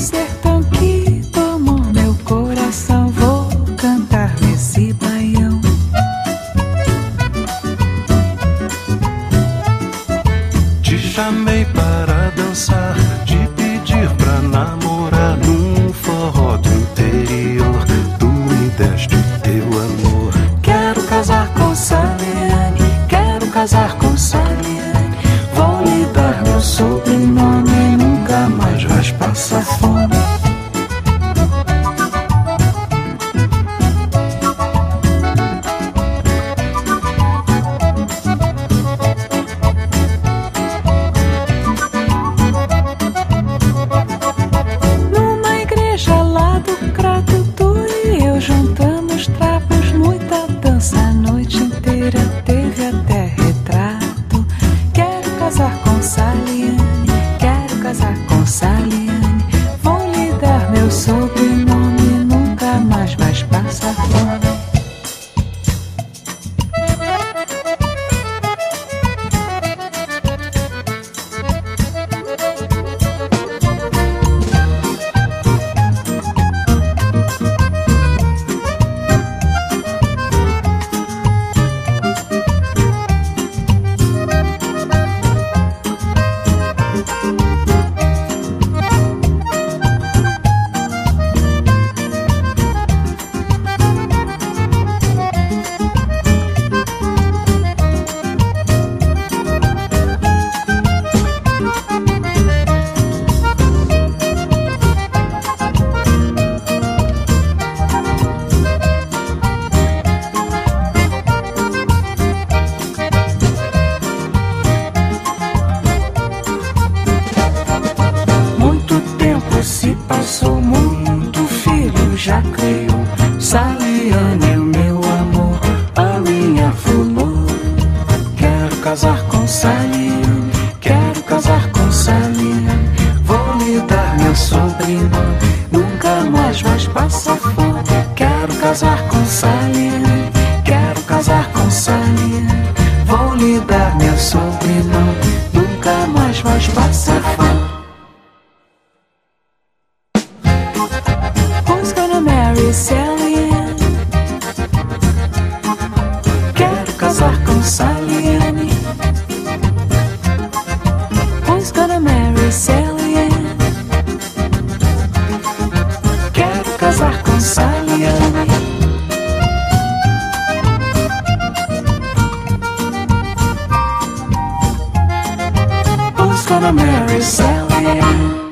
sertão que tomou meu coração, vou cantar nesse baião. Te chamei para dançar, te pedir pra namorar. dançar. casar com Sally, quero casar com Sally. Vou lhe dar meu sobrenome, nunca mais vais passar fome. Who's gonna marry Sally? Quero casar com Sally. Who's gonna marry Sally? gonna marry Sally.